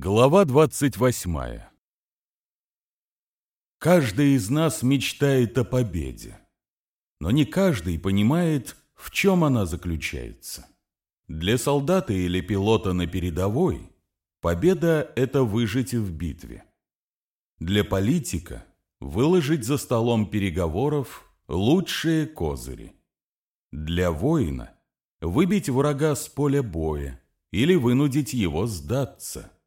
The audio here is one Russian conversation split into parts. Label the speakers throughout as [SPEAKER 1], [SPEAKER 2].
[SPEAKER 1] Глава 28 Каждый из нас мечтает о победе, но не каждый понимает, в чем она заключается. Для солдата или пилота на передовой победа – это выжить в битве. Для политика – выложить за столом переговоров лучшие козыри. Для воина – выбить врага с поля боя или вынудить его сдаться –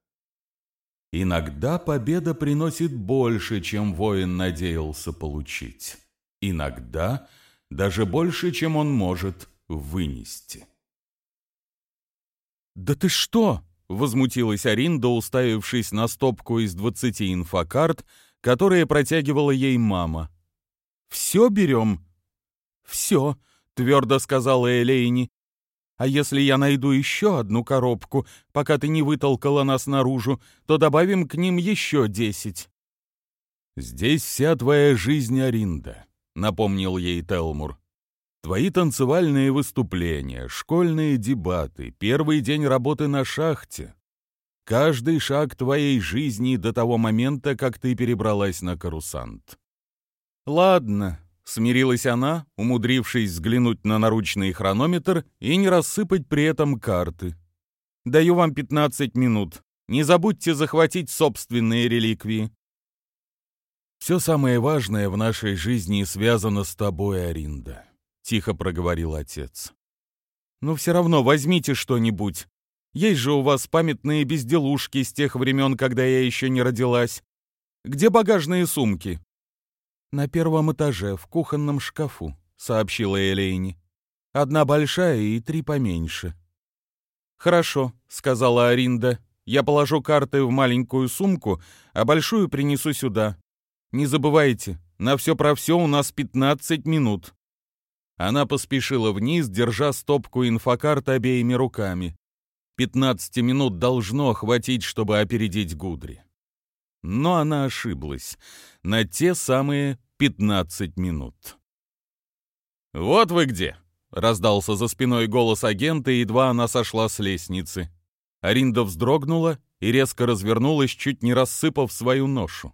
[SPEAKER 1] Иногда победа приносит больше, чем воин надеялся получить. Иногда даже больше, чем он может вынести.
[SPEAKER 2] «Да ты что?» — возмутилась Аринда, уставившись на стопку из двадцати инфокарт, которые протягивала ей мама. «Все берем?» «Все», — твердо сказала Элейни. А если я найду еще одну коробку, пока ты не вытолкала нас наружу, то добавим к ним еще десять».
[SPEAKER 1] «Здесь вся твоя жизнь, Аринда», — напомнил ей Телмур. «Твои танцевальные выступления, школьные дебаты, первый день работы на шахте. Каждый шаг твоей жизни до того момента, как ты перебралась на карусант».
[SPEAKER 2] «Ладно», Смирилась она, умудрившись взглянуть на наручный хронометр и не рассыпать при этом карты. «Даю вам 15 минут. Не забудьте захватить собственные реликвии».
[SPEAKER 1] «Все самое важное в нашей жизни связано с тобой, Аринда», — тихо проговорил отец.
[SPEAKER 2] «Но все равно возьмите что-нибудь. Есть же у вас памятные безделушки с тех времен, когда я еще не родилась. Где багажные сумки?» «На первом этаже, в кухонном шкафу», — сообщила Элейни. «Одна большая и три поменьше». «Хорошо», — сказала Аринда. «Я положу карты в маленькую сумку, а большую принесу сюда. Не забывайте, на все про все у нас 15 минут». Она поспешила вниз, держа стопку инфокарт обеими руками. 15 минут должно хватить, чтобы опередить Гудри. Но она ошиблась на те самые 15 минут. «Вот вы где!» — раздался за спиной голос агента, едва она сошла с лестницы. Аринда вздрогнула и резко развернулась, чуть не рассыпав свою ношу.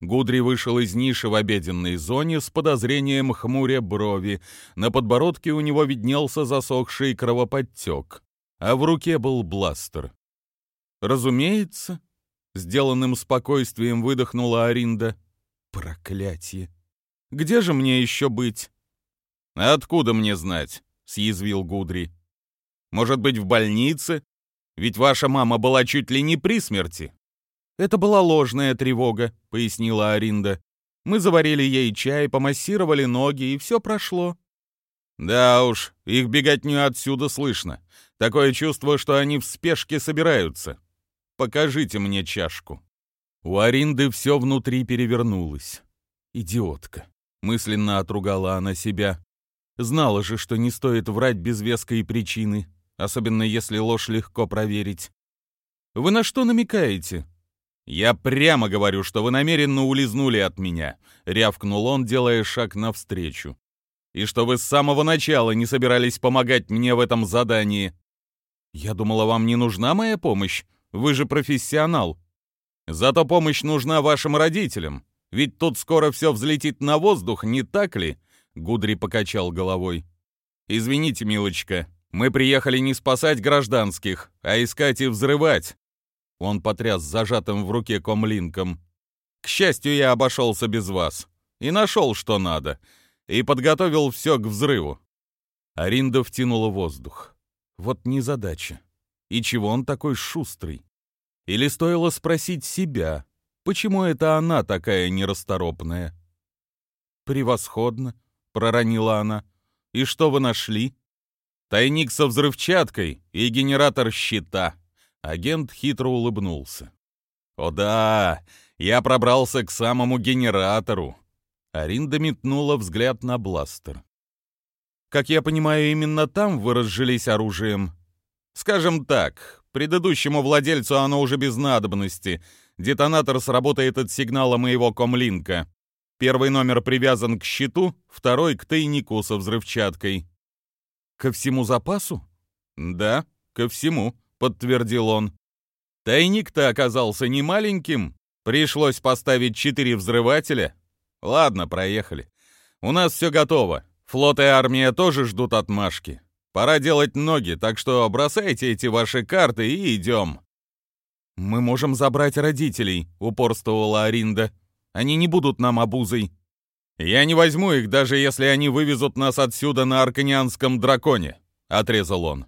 [SPEAKER 2] Гудри вышел из ниши в обеденной зоне с подозрением хмуря брови. На подбородке у него виднелся засохший кровоподтек, а в руке был бластер. «Разумеется», — сделанным спокойствием выдохнула Аринда. «Проклятие! Где же мне еще быть?» «Откуда мне знать?» — съязвил Гудри. «Может быть, в больнице? Ведь ваша мама была чуть ли не при смерти». «Это была ложная тревога», — пояснила Аринда. «Мы заварили ей чай, помассировали ноги, и все прошло». «Да уж, их беготню отсюда слышно. Такое чувство, что они в спешке собираются. Покажите мне чашку». У Аринды все внутри перевернулось. «Идиотка», — мысленно отругала она себя. Знала же, что не стоит врать без веской причины, особенно если ложь легко проверить. «Вы на что намекаете?» «Я прямо говорю, что вы намеренно улизнули от меня», — рявкнул он, делая шаг навстречу. «И что вы с самого начала не собирались помогать мне в этом задании». «Я думала, вам не нужна моя помощь. Вы же профессионал. Зато помощь нужна вашим родителям. Ведь тут скоро все взлетит на воздух, не так ли?» Гудри покачал головой. «Извините, милочка, мы приехали не спасать гражданских, а искать и взрывать». Он потряс зажатым в руке комлинком. «К счастью, я обошелся без вас. И нашел, что надо. И подготовил все к взрыву». Аринда втянула воздух. «Вот незадача. И чего он такой шустрый? Или стоило спросить себя, почему это она такая нерасторопная? «Превосходно», — проронила она. «И что вы нашли?» «Тайник со взрывчаткой и генератор щита». Агент хитро улыбнулся. «О да, я пробрался к самому генератору». Аринда метнула взгляд на бластер. «Как я понимаю, именно там вы разжились оружием?» Скажем так, предыдущему владельцу оно уже без надобности. Детонатор сработает от сигнала моего комлинка. Первый номер привязан к щиту, второй — к тайнику со взрывчаткой. «Ко всему запасу?» «Да, ко всему», — подтвердил он. Тайник-то оказался не маленьким. Пришлось поставить четыре взрывателя. Ладно, проехали. У нас все готово. Флот и армия тоже ждут отмашки. Пора делать ноги, так что бросайте эти ваши карты и идем. Мы можем забрать родителей, упорствовала Аринда. Они не будут нам обузой. Я не возьму их, даже если они вывезут нас отсюда на арканианском драконе, отрезал он.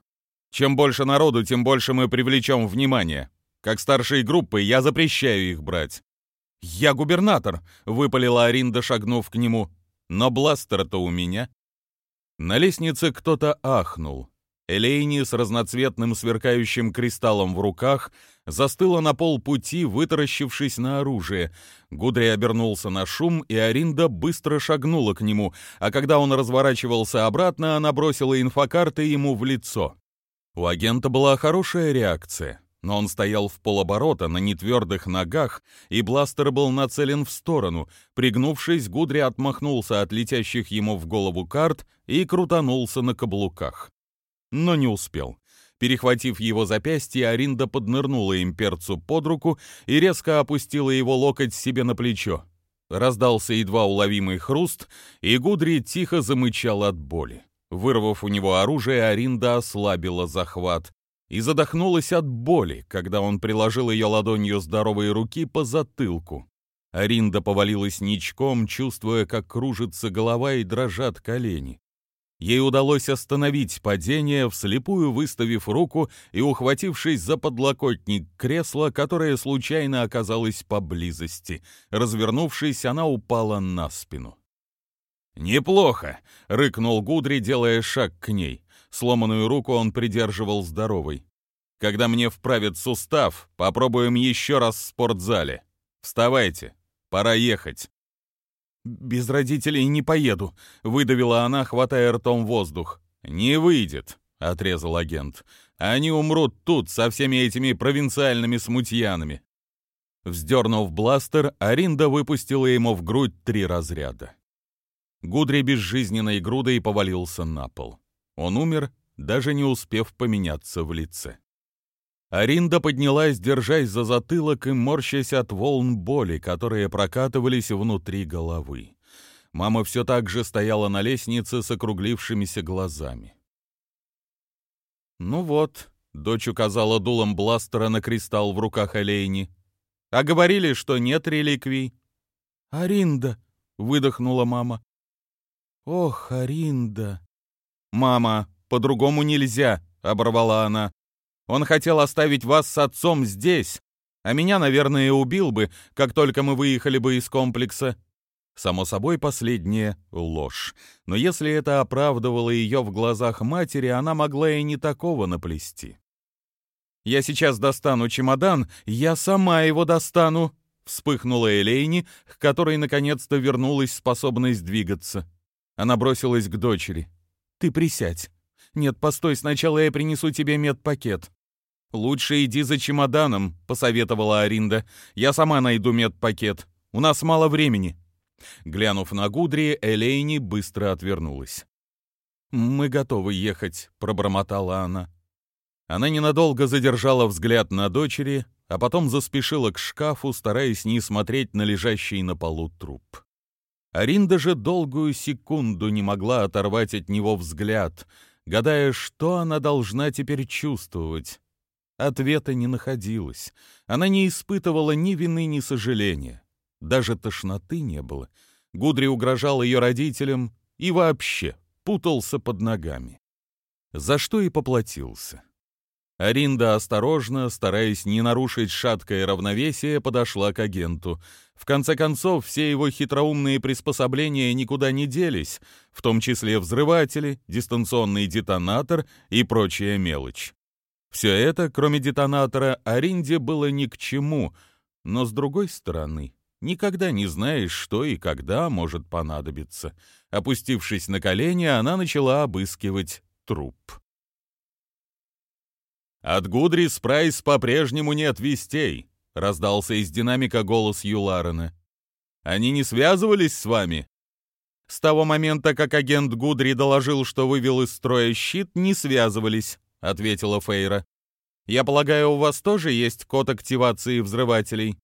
[SPEAKER 2] Чем больше народу, тем больше мы привлечем внимание. Как старшие группы я запрещаю их брать. «Я губернатор», — выпалила Аринда, шагнув к нему. «Но бластер-то у меня». На лестнице кто-то ахнул. Элейни с разноцветным сверкающим кристаллом в руках застыла на полпути, вытаращившись на оружие. Гудри обернулся на шум, и Аринда быстро шагнула к нему, а когда он разворачивался обратно, она бросила инфокарты ему в лицо. У агента была хорошая реакция но он стоял в полоборота на нетвердых ногах, и бластер был нацелен в сторону. Пригнувшись, Гудри отмахнулся от летящих ему в голову карт и крутанулся на каблуках. Но не успел. Перехватив его запястье, Аринда поднырнула имперцу под руку и резко опустила его локоть себе на плечо. Раздался едва уловимый хруст, и Гудри тихо замычал от боли. Вырвав у него оружие, Аринда ослабила захват и задохнулась от боли, когда он приложил ее ладонью здоровой руки по затылку. Аринда повалилась ничком, чувствуя, как кружится голова и дрожат колени. Ей удалось остановить падение, вслепую выставив руку и ухватившись за подлокотник кресла, которое случайно оказалось поблизости. Развернувшись, она упала на спину. «Неплохо!» — рыкнул Гудри, делая шаг к ней. Сломанную руку он придерживал здоровой. «Когда мне вправят сустав, попробуем еще раз в спортзале. Вставайте, пора ехать». «Без родителей не поеду», — выдавила она, хватая ртом воздух. «Не выйдет», — отрезал агент. «Они умрут тут со всеми этими провинциальными смутьянами». Вздернув бластер, Аринда выпустила ему в грудь три разряда. Гудри безжизненной грудой повалился на пол. Он умер, даже не успев поменяться в лице. Аринда поднялась, держась за затылок и морщась от волн боли, которые прокатывались внутри головы. Мама все так же стояла на лестнице с округлившимися глазами. «Ну вот», — дочь указала дулом бластера на кристалл в руках Олейни. «А говорили, что нет реликвий». «Аринда», — выдохнула мама. «Ох, Аринда». «Мама, по-другому нельзя», — оборвала она. «Он хотел оставить вас с отцом здесь, а меня, наверное, убил бы, как только мы выехали бы из комплекса». Само собой, последнее — ложь. Но если это оправдывало ее в глазах матери, она могла и не такого наплести. «Я сейчас достану чемодан, я сама его достану», — вспыхнула Элейни, к которой наконец-то вернулась способность двигаться. Она бросилась к дочери. Ты присядь. Нет, постой, сначала я принесу тебе медпакет. Лучше иди за чемоданом, посоветовала Аринда. Я сама найду медпакет. У нас мало времени. Глянув на Гудри, Элейни быстро отвернулась. «Мы готовы ехать», — пробормотала она. Она ненадолго задержала взгляд на дочери, а потом заспешила к шкафу, стараясь не смотреть на лежащий на полу труп. Аринда же долгую секунду не могла оторвать от него взгляд, гадая, что она должна теперь чувствовать. Ответа не находилось. Она не испытывала ни вины, ни сожаления. Даже тошноты не было. Гудри угрожал ее родителям и вообще путался под ногами. За что и поплатился. Аринда осторожно, стараясь не нарушить шаткое равновесие, подошла к агенту. В конце концов, все его хитроумные приспособления никуда не делись, в том числе взрыватели, дистанционный детонатор и прочая мелочь. Все это, кроме детонатора, Аринде было ни к чему, но, с другой стороны, никогда не знаешь, что и когда может понадобиться. Опустившись на колени, она начала обыскивать труп. «От Гудри Спрайс по-прежнему нет вестей», — раздался из динамика голос Юларена. «Они не связывались с вами?» «С того момента, как агент Гудри доложил, что вывел из строя щит, не связывались», — ответила Фейра. Я полагаю, у вас тоже есть код активации взрывателей?»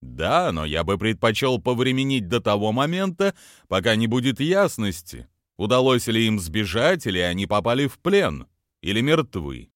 [SPEAKER 1] «Да, но я бы предпочел повременить до того момента, пока не будет ясности, удалось ли им сбежать, или они попали в плен, или мертвы».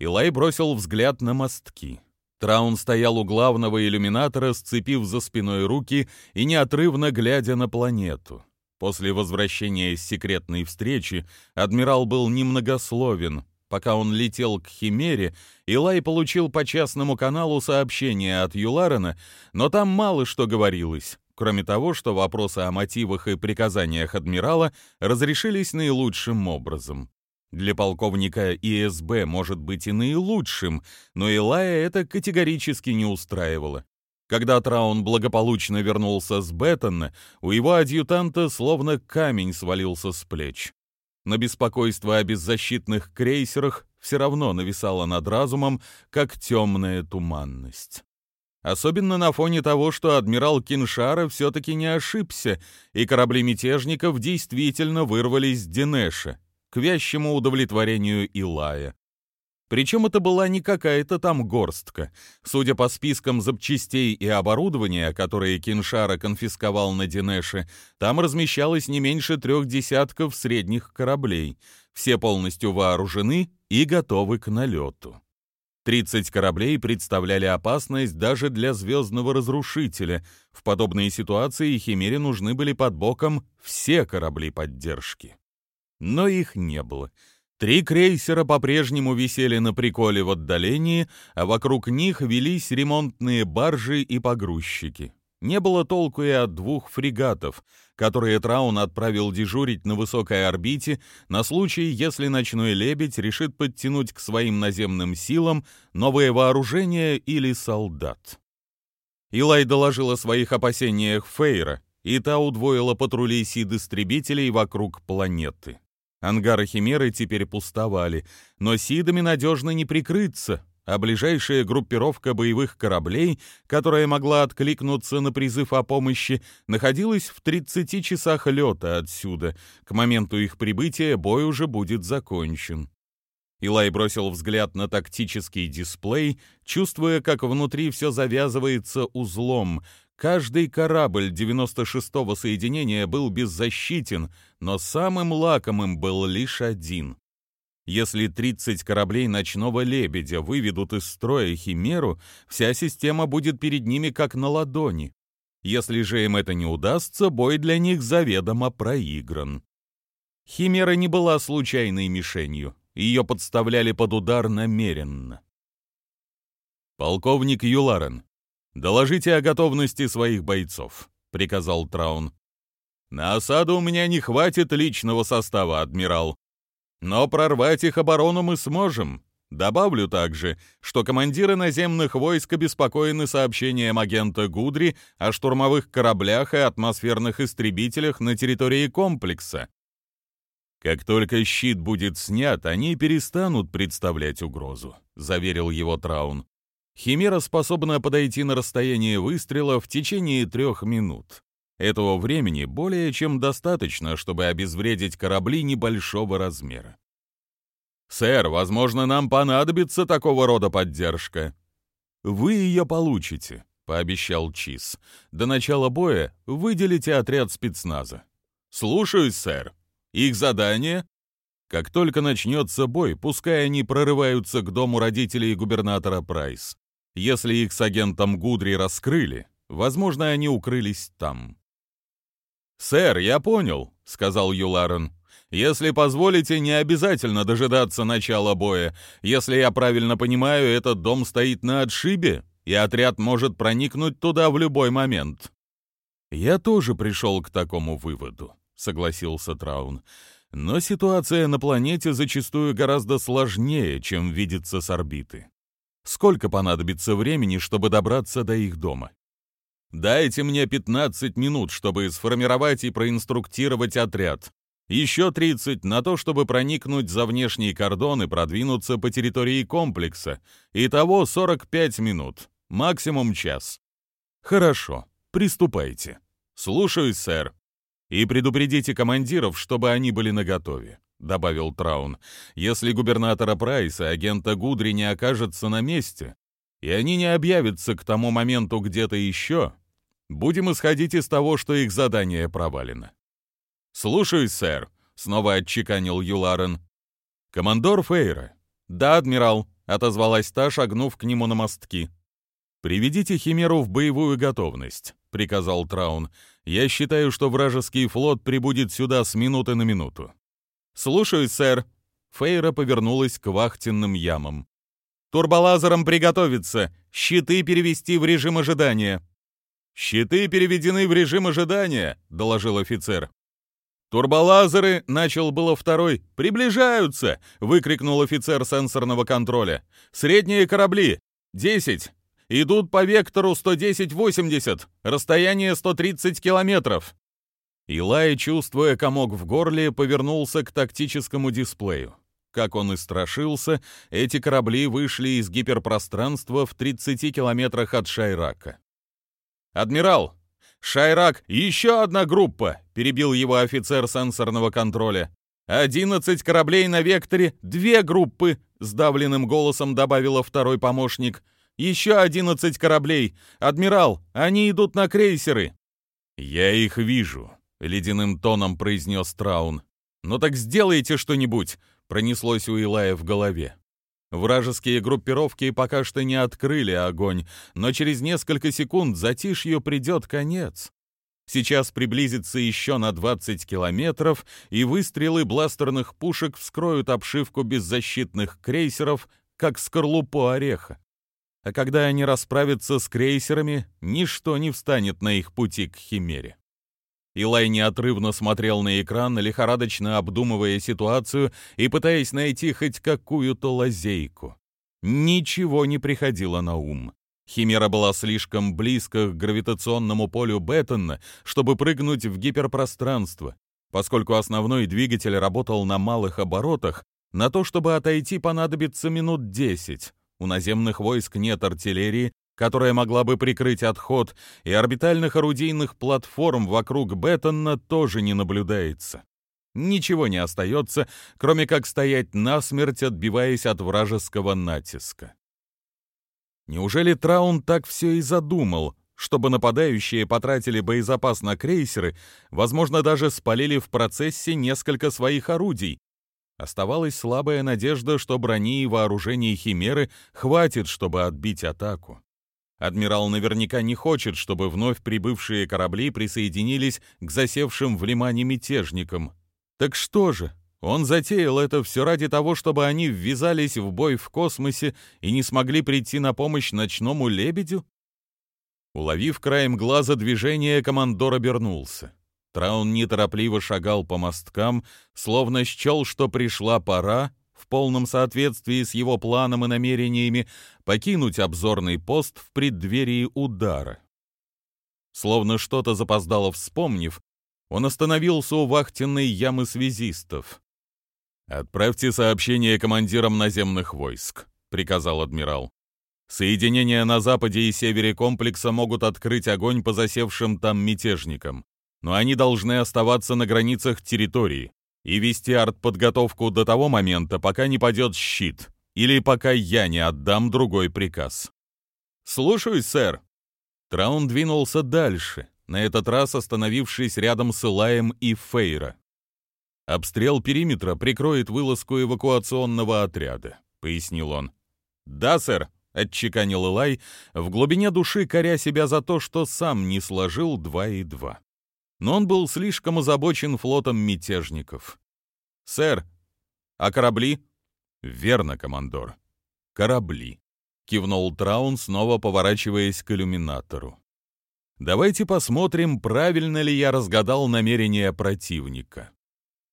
[SPEAKER 1] Илай бросил взгляд на мостки. Траун стоял у главного иллюминатора, сцепив за спиной руки и неотрывно глядя на планету. После возвращения с секретной встречи адмирал был немногословен. Пока он летел к Химере, Илай получил по частному каналу сообщение от Юларена, но там мало что говорилось, кроме того, что вопросы о мотивах и приказаниях адмирала разрешились наилучшим образом. Для полковника ИСБ может быть и наилучшим, но Илая это категорически не устраивало. Когда Траун благополучно вернулся с Беттона, у его адъютанта словно камень свалился с плеч. Но беспокойство о беззащитных крейсерах все равно нависало над разумом, как темная туманность. Особенно на фоне того, что адмирал Киншара все-таки не ошибся, и корабли мятежников действительно вырвались с Динеша к вящему удовлетворению Илая. Причем это была не какая-то там горстка. Судя по спискам запчастей и оборудования, которые Киншара конфисковал на Динеше, там размещалось не меньше трех десятков средних кораблей. Все полностью вооружены и готовы к налету. 30 кораблей представляли опасность даже для звездного разрушителя. В подобной ситуации Химере нужны были под боком все корабли поддержки но их не было. Три крейсера по-прежнему висели на приколе в отдалении, а вокруг них велись ремонтные баржи и погрузчики. Не было толку и от двух фрегатов, которые Траун отправил дежурить на высокой орбите на случай, если ночной лебедь решит подтянуть к своим наземным силам новое вооружение или солдат. Илай доложил о своих опасениях Фейра, и та удвоила патрули сид-истребителей вокруг планеты. Ангары Химеры теперь пустовали, но Сидами надежно не прикрыться, а ближайшая группировка боевых кораблей, которая могла откликнуться на призыв о помощи, находилась в 30 часах лета отсюда. К моменту их прибытия бой уже будет закончен. Илай бросил взгляд на тактический дисплей, чувствуя, как внутри все завязывается узлом, Каждый корабль 96-го соединения был беззащитен, но самым лакомым был лишь один. Если 30 кораблей «Ночного лебедя» выведут из строя Химеру, вся система будет перед ними как на ладони. Если же им это не удастся, бой для них заведомо проигран. Химера не была случайной мишенью. Ее подставляли под удар намеренно. «Полковник Юларен, «Доложите о готовности своих бойцов», — приказал Траун. «На осаду у меня не хватит личного состава, адмирал. Но прорвать их оборону мы сможем. Добавлю также, что командиры наземных войск обеспокоены сообщением агента Гудри о штурмовых кораблях и атмосферных истребителях на территории комплекса. Как только щит будет снят, они перестанут представлять угрозу», — заверил его Траун. Химера способна подойти на расстояние выстрела в течение трех минут. Этого времени более чем достаточно, чтобы обезвредить корабли небольшого размера. «Сэр, возможно, нам понадобится такого рода поддержка». «Вы ее получите», — пообещал Чиз. «До начала боя выделите отряд спецназа». «Слушаюсь, сэр. Их задание?» Как только начнется бой, пускай они прорываются к дому родителей губернатора Прайс. Если их с агентом Гудри раскрыли, возможно, они укрылись там. «Сэр, я понял», — сказал Юларен. «Если позволите, не обязательно дожидаться начала боя. Если я правильно понимаю, этот дом стоит на отшибе, и отряд может проникнуть туда в любой момент». «Я тоже пришел к такому выводу», — согласился Траун. «Но ситуация на планете зачастую гораздо сложнее, чем видится с орбиты. Сколько понадобится времени, чтобы добраться до их дома? Дайте мне 15 минут, чтобы сформировать и проинструктировать отряд. Еще 30 на то, чтобы проникнуть за внешний кордон и продвинуться по территории комплекса. Итого 45 минут. Максимум час. Хорошо, приступайте. Слушаюсь, сэр. И предупредите командиров, чтобы они были наготове. Добавил Траун. «Если губернатора Прайса, агента Гудри не окажется на месте, и они не объявятся к тому моменту где-то еще, будем исходить из того, что их задание провалено». «Слушаюсь, сэр», — снова отчеканил Юларен. «Командор Фейра». «Да, адмирал», — отозвалась та, шагнув к нему на мостки. «Приведите Химеру в боевую готовность», — приказал Траун. «Я считаю, что вражеский флот прибудет сюда с минуты на минуту». «Слушаюсь, сэр». Фейра повернулась к вахтенным ямам. «Турболазерам приготовиться! Щиты перевести в режим ожидания!» «Щиты переведены в режим ожидания», — доложил офицер. «Турболазеры!» — начал было второй. «Приближаются!» — выкрикнул офицер сенсорного контроля. «Средние корабли! Десять! Идут по вектору 110-80, расстояние 130 километров!» Илай, чувствуя комок в горле, повернулся к тактическому дисплею. Как он и страшился, эти корабли вышли из гиперпространства в 30 километрах от Шайрака. «Адмирал! Шайрак, еще одна группа!» — перебил его офицер сенсорного контроля. «Одиннадцать кораблей на векторе, две группы!» — сдавленным голосом добавила второй помощник. «Еще одиннадцать кораблей! Адмирал, они идут на крейсеры!» «Я их вижу», ледяным тоном произнес Траун. «Ну так сделайте что-нибудь!» — пронеслось у Илая в голове. Вражеские группировки пока что не открыли огонь, но через несколько секунд затишью придет конец. Сейчас приблизится еще на 20 километров, и выстрелы бластерных пушек вскроют обшивку беззащитных крейсеров, как скорлупу ореха. А когда они расправятся с крейсерами, ничто не встанет на их пути к Химере. Илай неотрывно смотрел на экран, лихорадочно обдумывая ситуацию и пытаясь найти хоть какую-то лазейку. Ничего не приходило на ум. Химера была слишком близко к гравитационному полю Беттона, чтобы прыгнуть в гиперпространство. Поскольку основной двигатель работал на малых оборотах, на то, чтобы отойти, понадобится минут десять. У наземных войск нет артиллерии, которая могла бы прикрыть отход, и орбитальных орудийных платформ вокруг Беттона тоже не наблюдается. Ничего не остается, кроме как стоять насмерть, отбиваясь от вражеского натиска. Неужели Траун так все и задумал, чтобы нападающие потратили боезапас на крейсеры, возможно, даже спалили в процессе несколько своих орудий? Оставалась слабая надежда, что брони и вооружений Химеры хватит, чтобы отбить атаку. Адмирал наверняка не хочет, чтобы вновь прибывшие корабли присоединились к засевшим в лимане мятежникам. Так что же, он затеял это все ради того, чтобы они ввязались в бой в космосе и не смогли прийти на помощь ночному лебедю? Уловив краем глаза движение, командор обернулся. Траун неторопливо шагал по мосткам, словно счел, что пришла пора, в полном соответствии с его планом и намерениями, покинуть обзорный пост в преддверии удара. Словно что-то запоздало вспомнив, он остановился у вахтенной ямы связистов. «Отправьте сообщение командирам наземных войск», — приказал адмирал. «Соединения на западе и севере комплекса могут открыть огонь по засевшим там мятежникам, но они должны оставаться на границах территории и вести артподготовку до того момента, пока не падет щит, или пока я не отдам другой приказ. «Слушаюсь, сэр». Траун двинулся дальше, на этот раз остановившись рядом с Илаем и Фейра. «Обстрел периметра прикроет вылазку эвакуационного отряда», — пояснил он. «Да, сэр», — отчеканил Илай, в глубине души коря себя за то, что сам не сложил два и два но он был слишком озабочен флотом мятежников. «Сэр, а корабли?» «Верно, командор. Корабли», — кивнул Траун, снова поворачиваясь к иллюминатору. «Давайте посмотрим, правильно ли я разгадал намерения противника.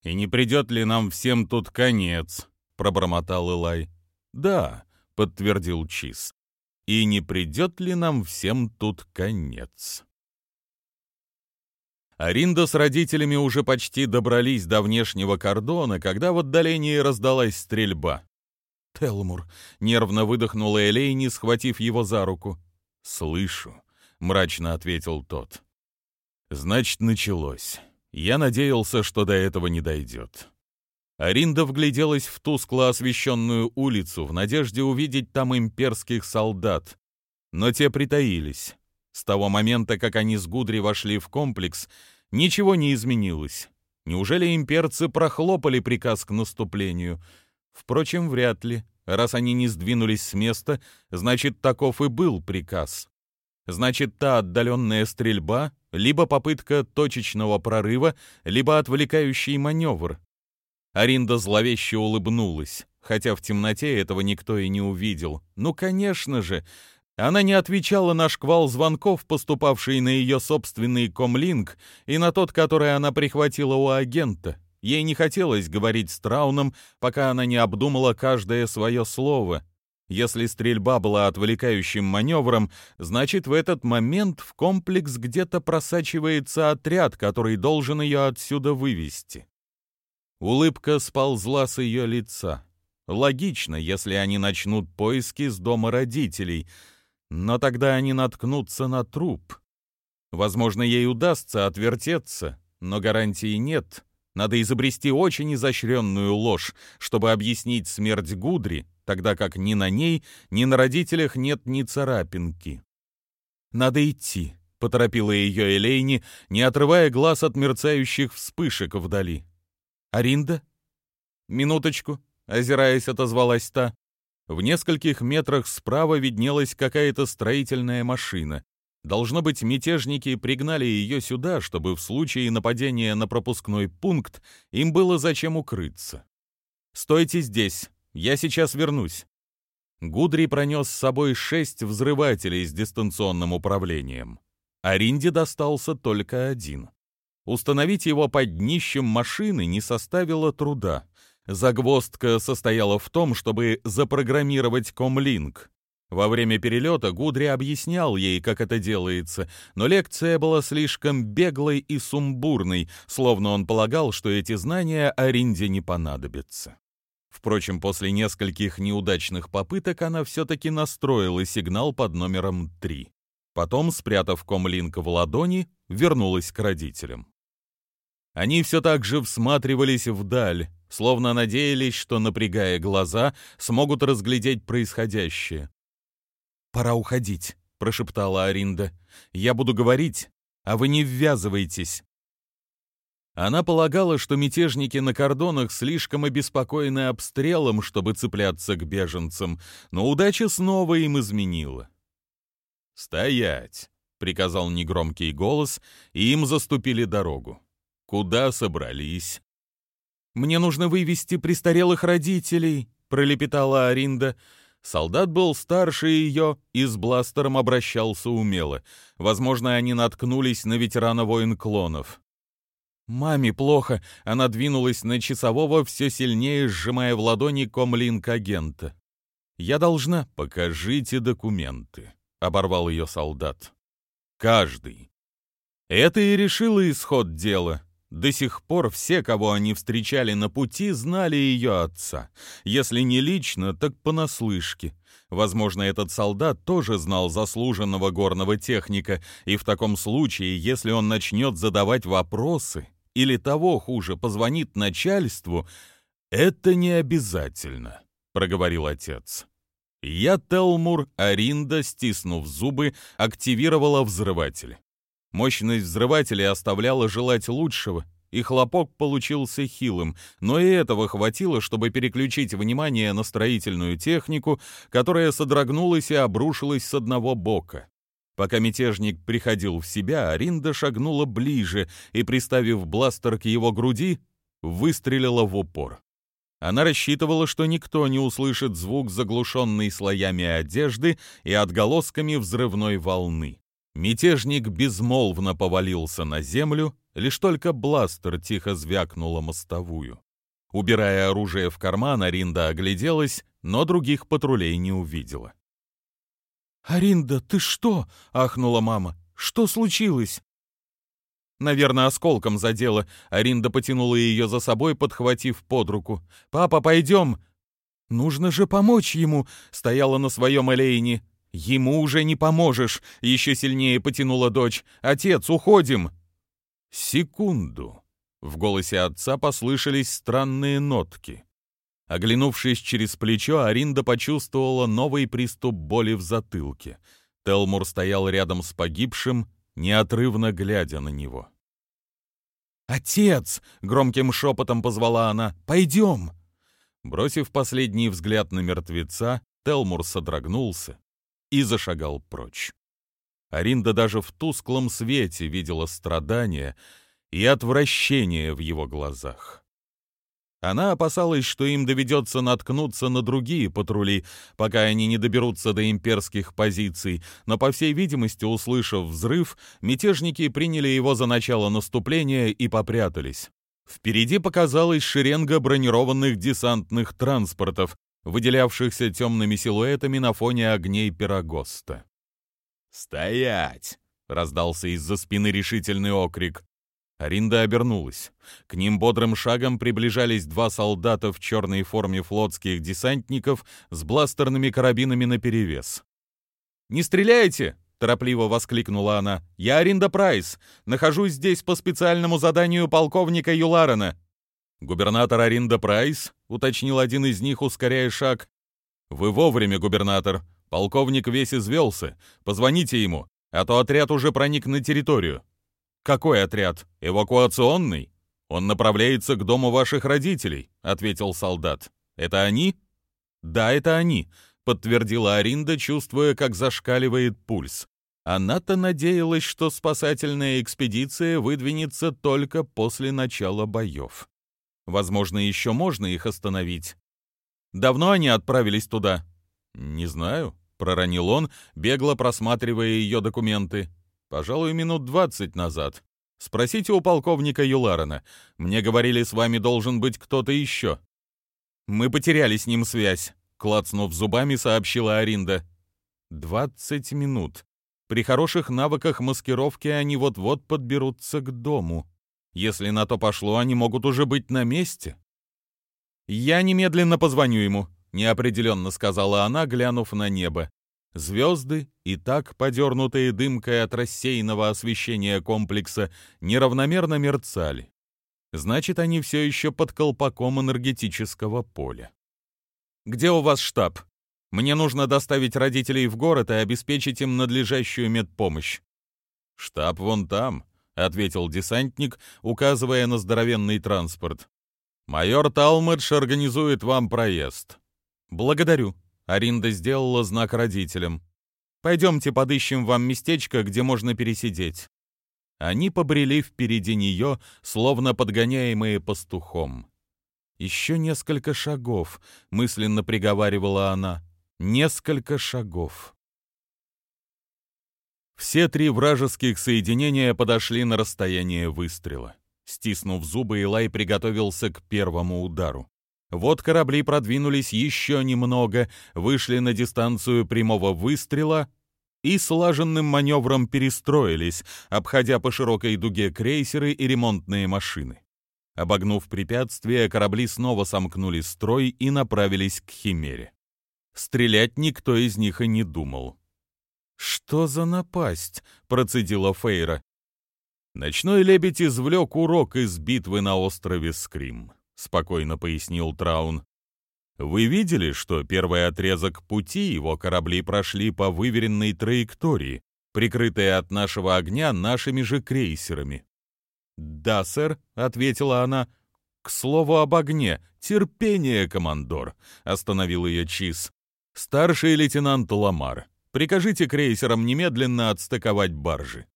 [SPEAKER 1] И не придет ли нам всем тут конец?» — пробормотал Элай. «Да», — подтвердил Чиз. «И не придет ли нам всем тут конец?» Аринда с родителями уже почти добрались до внешнего кордона, когда в отдалении раздалась стрельба. «Телмур!» — нервно выдохнула Элейни, схватив его за руку. «Слышу», — мрачно ответил тот. «Значит, началось. Я надеялся, что до этого не дойдет». Аринда вгляделась в тускло освещенную улицу в надежде увидеть там имперских солдат. Но те притаились. С того момента, как они с Гудри вошли в комплекс, ничего не изменилось. Неужели имперцы прохлопали приказ к наступлению? Впрочем, вряд ли. Раз они не сдвинулись с места, значит, таков и был приказ. Значит, та отдаленная стрельба, либо попытка точечного прорыва, либо отвлекающий маневр. Аринда зловеще улыбнулась, хотя в темноте этого никто и не увидел. Ну, конечно же, она не отвечала на шквал звонков, поступавший на ее собственный комлинк, и на тот, который она прихватила у агента. Ей не хотелось говорить с Трауном, пока она не обдумала каждое свое слово. Если стрельба была отвлекающим маневром, значит, в этот момент в комплекс где-то просачивается отряд, который должен ее отсюда вывести. Улыбка сползла с ее лица. Логично, если они начнут поиски с дома родителей, но тогда они наткнутся на труп. Возможно, ей удастся отвертеться, но гарантии нет. Надо изобрести очень изощренную ложь, чтобы объяснить смерть Гудри, тогда как ни на ней, ни на родителях нет ни царапинки. «Надо идти», — поторопила ее Элейни, не отрывая глаз от мерцающих вспышек вдали. «Аринда?» «Минуточку», — озираясь, отозвалась та. В нескольких метрах справа виднелась какая-то строительная машина. Должно быть, мятежники пригнали ее сюда, чтобы в случае нападения на пропускной пункт им было зачем укрыться. «Стойте здесь, я сейчас вернусь». Гудри пронес с собой шесть взрывателей с дистанционным управлением. Аринде достался только один. Установить его под днищем машины не составило труда. Загвоздка состояла в том, чтобы запрограммировать комлинк. Во время перелета Гудри объяснял ей, как это делается, но лекция была слишком беглой и сумбурной, словно он полагал, что эти знания Аринде не понадобятся. Впрочем, после нескольких неудачных попыток она все-таки настроила сигнал под номером 3. Потом, спрятав комлинк в ладони, вернулась к родителям. Они все так же всматривались вдаль, словно надеялись, что, напрягая глаза, смогут разглядеть происходящее. «Пора уходить», — прошептала Аринда. «Я буду говорить, а вы не ввязывайтесь». Она полагала, что мятежники на кордонах слишком обеспокоены обстрелом, чтобы цепляться к беженцам, но удача снова им изменила. «Стоять!» — приказал негромкий голос, и им заступили дорогу. Куда собрались? Мне нужно вывести престарелых родителей, пролепетала Аринда. Солдат был старше ее и с бластером обращался умело. Возможно, они наткнулись на ветерана воин клонов. Маме плохо, она двинулась на часового, все сильнее сжимая в ладони комлинк агента. «Я должна...» «Покажите документы», — оборвал ее солдат. «Каждый». Это и решило исход дела. До сих пор все, кого они встречали на пути, знали ее отца. Если не лично, так понаслышке. Возможно, этот солдат тоже знал заслуженного горного техника, и в таком случае, если он начнет задавать вопросы, или того хуже, позвонит начальству, это не обязательно, проговорил отец. Я, Телмур, Аринда, стиснув зубы, активировала взрыватель. Мощность взрывателя оставляла желать лучшего, и хлопок получился хилым, но и этого хватило, чтобы переключить внимание на строительную технику, которая содрогнулась и обрушилась с одного бока. Пока мятежник приходил в себя, Аринда шагнула ближе и, приставив бластер к его груди, выстрелила в упор. Она рассчитывала, что никто не услышит звук, заглушенный слоями одежды и отголосками взрывной волны. Мятежник безмолвно повалился на землю, лишь только бластер тихо звякнула мостовую. Убирая оружие в карман, Аринда огляделась, но других патрулей не увидела. «Аринда, ты что?» — ахнула мама. «Что случилось?» Наверное, осколком задела. Аринда потянула ее за собой, подхватив под руку. «Папа, пойдем!» «Нужно же помочь ему!» — стояла на своем Элейне. «Ему уже не поможешь!» — еще сильнее потянула дочь. «Отец, уходим!» «Секунду!»
[SPEAKER 2] В голосе отца послышались странные нотки. Оглянувшись через плечо, Аринда почувствовала новый приступ боли в затылке. Телмур стоял рядом с погибшим, неотрывно глядя на него. «Отец!» — громким шепотом позвала она. «Пойдем!» Бросив последний взгляд на мертвеца, Телмур содрогнулся и зашагал прочь. Аринда даже в тусклом свете видела страдания и отвращение в его глазах. Она опасалась, что им доведется наткнуться на другие патрули, пока они не доберутся до имперских позиций, но, по всей видимости, услышав взрыв, мятежники приняли его за начало наступления и попрятались. Впереди показалась шеренга бронированных десантных транспортов, выделявшихся темными силуэтами на фоне огней Пирогоста. «Стоять!» — раздался из-за спины решительный окрик. Аринда обернулась. К ним бодрым шагом приближались два солдата в черной форме флотских десантников с бластерными карабинами наперевес. «Не стреляйте!» — торопливо воскликнула она. «Я Аринда Прайс. Нахожусь здесь по специальному заданию полковника Юларена». «Губернатор Аринда Прайс?» — уточнил один из них, ускоряя шаг. «Вы вовремя, губернатор. Полковник весь извелся. Позвоните ему, а то отряд уже проник на территорию». «Какой отряд? Эвакуационный? Он направляется к дому ваших родителей», — ответил солдат. «Это они?» «Да, это они», — подтвердила Аринда, чувствуя, как зашкаливает пульс. Она-то надеялась, что спасательная экспедиция выдвинется только после начала боев. Возможно, еще можно их остановить. Давно они отправились туда? Не знаю, проронил он, бегло просматривая ее документы. Пожалуй, минут двадцать назад. Спросите у полковника Юларена. Мне говорили, с вами должен быть кто-то еще. Мы потеряли с ним связь, клацнув зубами, сообщила Аринда. Двадцать минут. При хороших навыках маскировки они вот-вот подберутся к дому. Если на то пошло, они могут уже быть на месте. Я немедленно позвоню ему, неопределенно сказала она, глянув на небо. Звезды, и так подернутые дымкой от рассеянного освещения комплекса, неравномерно мерцали. Значит, они все еще под колпаком энергетического поля. «Где у вас штаб? Мне нужно доставить родителей в город и обеспечить им надлежащую медпомощь». «Штаб вон там», — ответил десантник, указывая на здоровенный транспорт. «Майор Талмэдж организует вам проезд». «Благодарю», Аринда сделала знак родителям. «Пойдемте подыщем вам местечко, где можно пересидеть». Они побрели впереди нее, словно подгоняемые пастухом. «Еще несколько шагов», — мысленно приговаривала она. «Несколько шагов». Все три вражеских соединения подошли на расстояние выстрела. Стиснув зубы, Илай приготовился к первому удару. Вот корабли продвинулись еще немного, вышли на дистанцию прямого выстрела и слаженным маневром перестроились, обходя по широкой дуге крейсеры и ремонтные машины. Обогнув препятствие, корабли снова сомкнули строй и направились к Химере. Стрелять никто из них и не думал. «Что за напасть?» — процедила Фейра. Ночной лебедь извлек урок из битвы на острове Скрим спокойно пояснил Траун. Вы видели, что первый отрезок пути его корабли прошли по выверенной траектории, прикрытые от нашего огня нашими же крейсерами? Да, сэр, ответила она. К слову об огне. Терпение, командор, остановил ее Чиз. Старший лейтенант Ламар, прикажите крейсерам немедленно отстыковать баржи.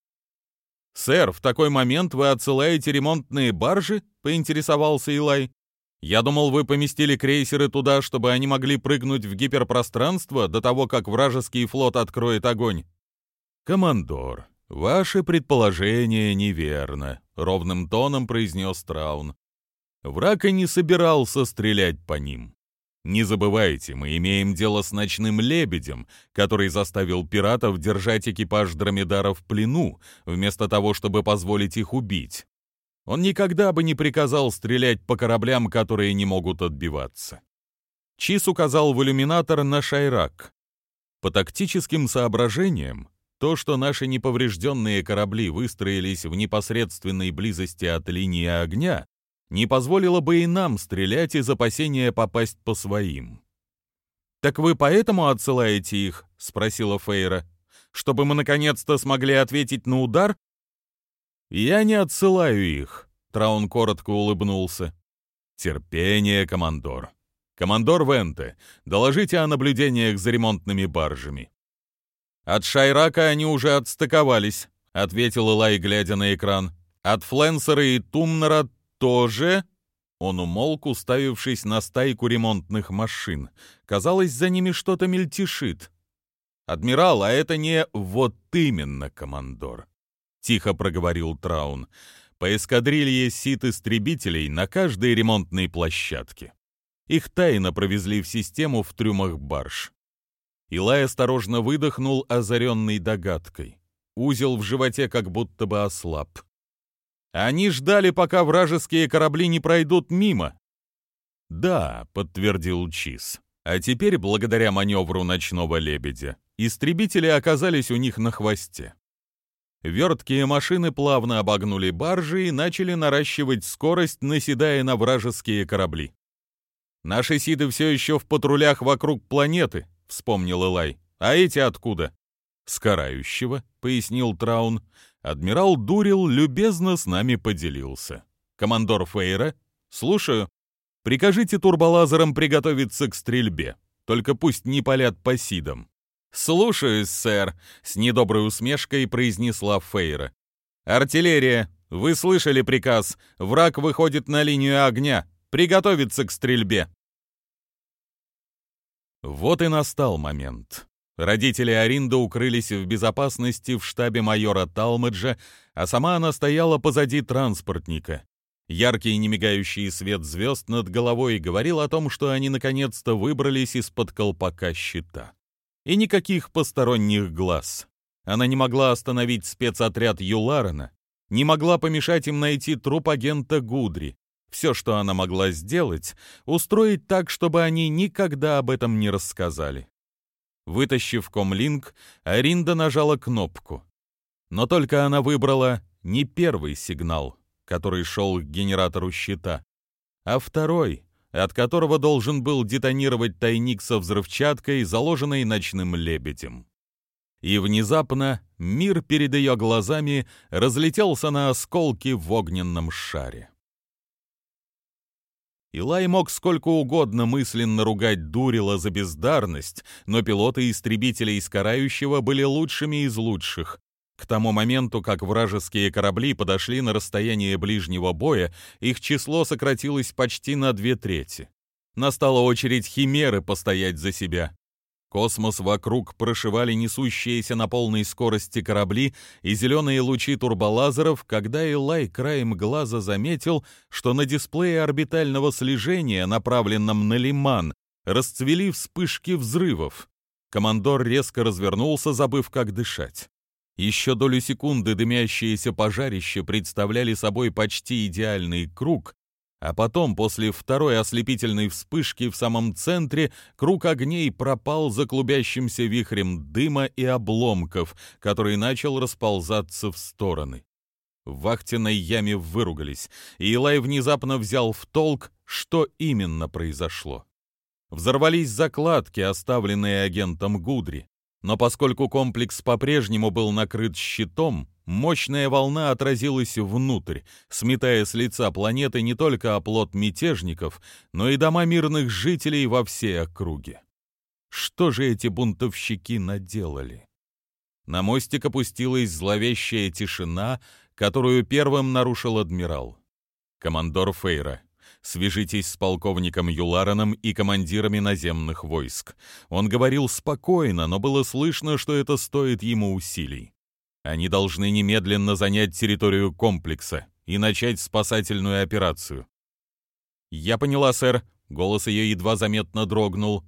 [SPEAKER 2] «Сэр, в такой момент вы отсылаете ремонтные баржи?» — поинтересовался Илай. «Я думал, вы поместили крейсеры туда, чтобы они могли прыгнуть в гиперпространство до того, как вражеский флот откроет огонь». «Командор, ваше предположение неверно», — ровным тоном произнес Траун. «Враг и не собирался стрелять по ним. Не забывайте, мы имеем дело с ночным лебедем, который заставил пиратов держать экипаж Дромедара в плену, вместо того, чтобы позволить их убить. Он никогда бы не приказал стрелять по кораблям, которые не могут отбиваться. Чис указал в иллюминатор на Шайрак. По тактическим соображениям,
[SPEAKER 1] То, что наши неповрежденные корабли выстроились в непосредственной близости от линии огня, не позволило бы и нам стрелять из опасения попасть по своим.
[SPEAKER 2] «Так вы поэтому отсылаете их?» — спросила Фейра. «Чтобы мы наконец-то смогли ответить на удар?»
[SPEAKER 1] «Я не отсылаю их», — Траун коротко улыбнулся. «Терпение, командор. Командор Венте, доложите о наблюдениях за ремонтными баржами».
[SPEAKER 2] «От Шайрака они уже отстыковались», — ответил Илай, глядя на экран. «От Фленсера и Тумнера тоже...» Он умолк, уставившись на стайку ремонтных машин. Казалось, за ними что-то мельтешит. «Адмирал, а это не вот именно, командор», — тихо проговорил Траун. «По эскадрилье сит-истребителей на каждой ремонтной площадке. Их тайно провезли в систему в трюмах барж». Илай осторожно выдохнул, озаренный догадкой. Узел в животе как будто бы ослаб. Они ждали, пока вражеские корабли не пройдут мимо.
[SPEAKER 1] Да, подтвердил Чиз. А теперь, благодаря маневру ночного лебедя, истребители оказались у них на хвосте. Верткие машины плавно обогнули баржи и начали наращивать скорость, наседая на вражеские корабли.
[SPEAKER 2] «Наши сиды все еще в патрулях вокруг планеты», — вспомнил Элай. «А эти откуда?»
[SPEAKER 1] «С карающего», — пояснил Траун. Адмирал Дурил любезно с нами поделился. Командор Фейра, слушаю. Прикажите турболазерам приготовиться к стрельбе. Только пусть не палят по сидам.
[SPEAKER 2] «Слушаюсь, сэр», — с недоброй усмешкой произнесла Фейра. «Артиллерия, вы слышали приказ. Враг выходит на линию огня. Приготовиться к стрельбе».
[SPEAKER 1] Вот и настал момент. Родители Аринда укрылись в безопасности в штабе майора Талмаджа, а сама она стояла позади транспортника. Яркий немигающий свет звезд над головой говорил о том, что они наконец-то выбрались из-под колпака щита. И никаких посторонних глаз. Она не могла остановить спецотряд Юларена, не могла помешать им найти труп агента Гудри. Все, что она могла сделать, устроить так, чтобы они никогда об этом не рассказали. Вытащив комлинк, Аринда нажала кнопку. Но только она выбрала не первый сигнал, который шел к генератору щита, а второй, от которого должен был детонировать тайник со взрывчаткой, заложенной ночным лебедем. И внезапно мир перед ее глазами разлетелся на осколки в огненном шаре. Илай мог сколько угодно мысленно ругать Дурила за бездарность, но пилоты истребителей из Карающего были лучшими из лучших. К тому моменту, как вражеские корабли подошли на расстояние ближнего боя, их число сократилось почти на две трети. Настала очередь Химеры постоять за себя. Космос вокруг прошивали несущиеся на полной скорости корабли и зеленые лучи турболазеров, когда Элай краем глаза заметил, что на дисплее орбитального слежения, направленном на Лиман, расцвели вспышки взрывов. Командор резко развернулся, забыв, как дышать. Еще долю секунды дымящиеся пожарища представляли собой почти идеальный круг, а потом, после второй ослепительной вспышки в самом центре, круг огней пропал за клубящимся вихрем дыма и обломков, который начал расползаться в стороны. В вахтенной яме выругались, и Илай внезапно взял в толк, что именно произошло. Взорвались закладки, оставленные агентом Гудри, но поскольку комплекс по-прежнему был накрыт щитом, Мощная волна отразилась внутрь, сметая с лица планеты не только оплот мятежников, но и дома мирных жителей во всей округе. Что же эти бунтовщики наделали? На мостик опустилась зловещая тишина, которую первым нарушил адмирал. «Командор Фейра, свяжитесь с полковником Юлараном и командирами наземных войск». Он говорил спокойно, но было слышно, что это стоит ему усилий. Они должны немедленно занять территорию комплекса и начать спасательную операцию. «Я поняла, сэр», — голос ее едва заметно дрогнул.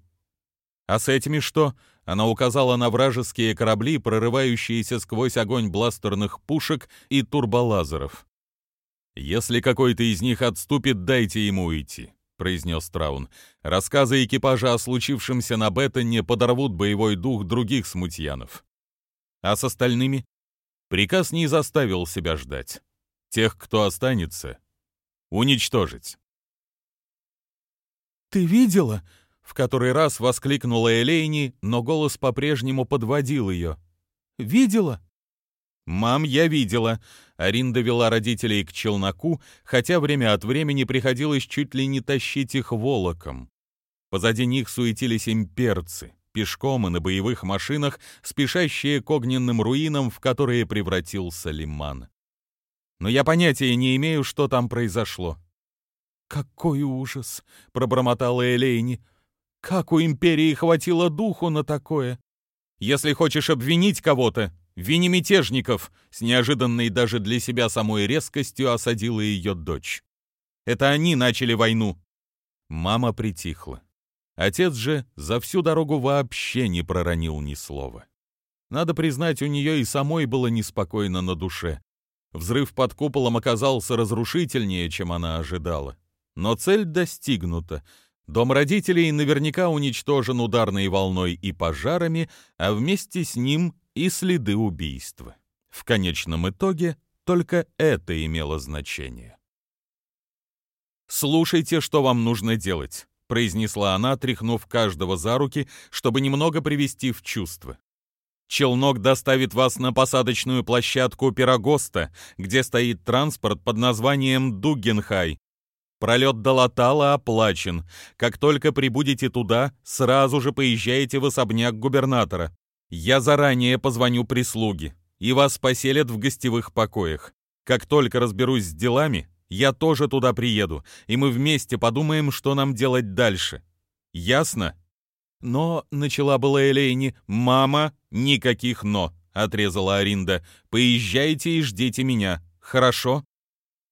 [SPEAKER 1] «А с этими что?» — она указала на вражеские корабли, прорывающиеся сквозь огонь бластерных пушек и турболазеров. «Если какой-то из них отступит, дайте ему уйти», — произнес Траун. «Рассказы экипажа о случившемся на Беттоне подорвут боевой дух других смутьянов».
[SPEAKER 2] А с остальными?
[SPEAKER 1] Приказ не заставил себя ждать. Тех, кто останется, уничтожить.
[SPEAKER 2] «Ты видела?» — в который раз воскликнула Элейни, но голос по-прежнему подводил ее. «Видела?» «Мам, я видела». Арин довела родителей к челноку, хотя время от времени приходилось чуть ли не тащить их волоком. Позади них суетились имперцы, пешком и на боевых машинах, спешащие к огненным руинам, в которые превратился лиман. Но я понятия не имею, что там произошло. «Какой ужас!» — пробормотала Элейни. «Как у Империи хватило духу на такое? Если хочешь обвинить кого-то, вини мятежников!» С неожиданной даже для себя самой резкостью осадила ее дочь. «Это они начали войну!» Мама притихла. Отец же за всю дорогу вообще не проронил ни слова. Надо признать, у нее и самой было неспокойно на душе. Взрыв под куполом оказался разрушительнее, чем она ожидала. Но цель достигнута. Дом родителей наверняка уничтожен ударной волной и пожарами, а вместе с ним и следы убийства. В конечном итоге только это имело значение. «Слушайте, что вам нужно делать», — произнесла она, тряхнув каждого за руки, чтобы немного привести в чувство. «Челнок доставит вас на посадочную площадку Пирогоста, где стоит транспорт под названием Дугенхай. Пролет до Латала оплачен. Как только прибудете туда, сразу же поезжаете в особняк губернатора. Я заранее позвоню прислуге, и вас поселят в гостевых покоях. Как только разберусь с делами, я тоже туда приеду, и мы вместе подумаем, что нам делать дальше. Ясно? Но, — начала была Элейни, — мама, никаких «но», — отрезала Аринда. Поезжайте и ждите меня, хорошо?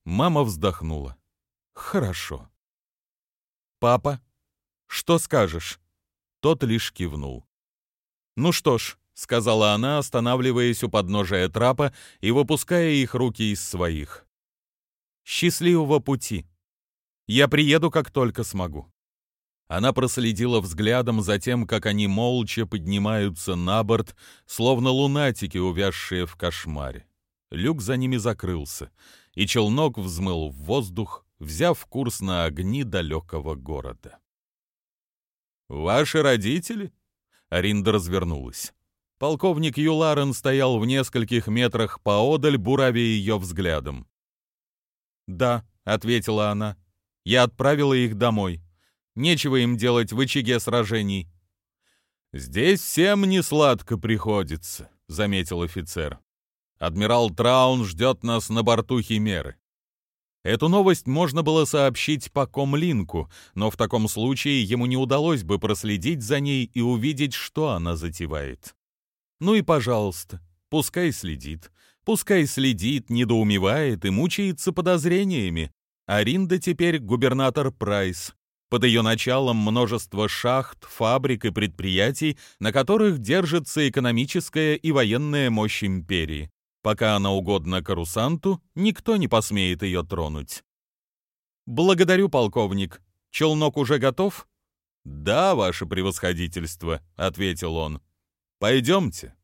[SPEAKER 2] Мама вздохнула. Хорошо. Папа, что скажешь? Тот лишь кивнул. Ну что ж, сказала она, останавливаясь у подножия трапа и выпуская их руки из своих. Счастливого пути. Я приеду, как только смогу. Она проследила взглядом за тем, как они молча поднимаются на борт, словно лунатики, увязшие в кошмаре. Люк за ними закрылся, и челнок взмыл в воздух, взяв курс на огни далекого города. «Ваши родители?» Аринда развернулась. Полковник Юларен стоял в нескольких метрах поодаль, буравя ее взглядом. «Да», — ответила она, — «я отправила их домой. Нечего им делать в очаге сражений». «Здесь всем не сладко приходится», — заметил офицер. «Адмирал Траун ждет нас на борту Химеры. Эту новость можно было сообщить по комлинку, но в таком случае ему не удалось бы проследить за ней и увидеть, что она затевает. Ну и пожалуйста, пускай следит. Пускай следит, недоумевает и мучается подозрениями. Аринда теперь губернатор Прайс. Под ее началом множество шахт, фабрик и предприятий, на которых держится экономическая и военная мощь империи. Пока она угодна Карусанту, никто не посмеет ее тронуть. «Благодарю, полковник. Челнок уже готов?» «Да, ваше превосходительство», — ответил он. «Пойдемте».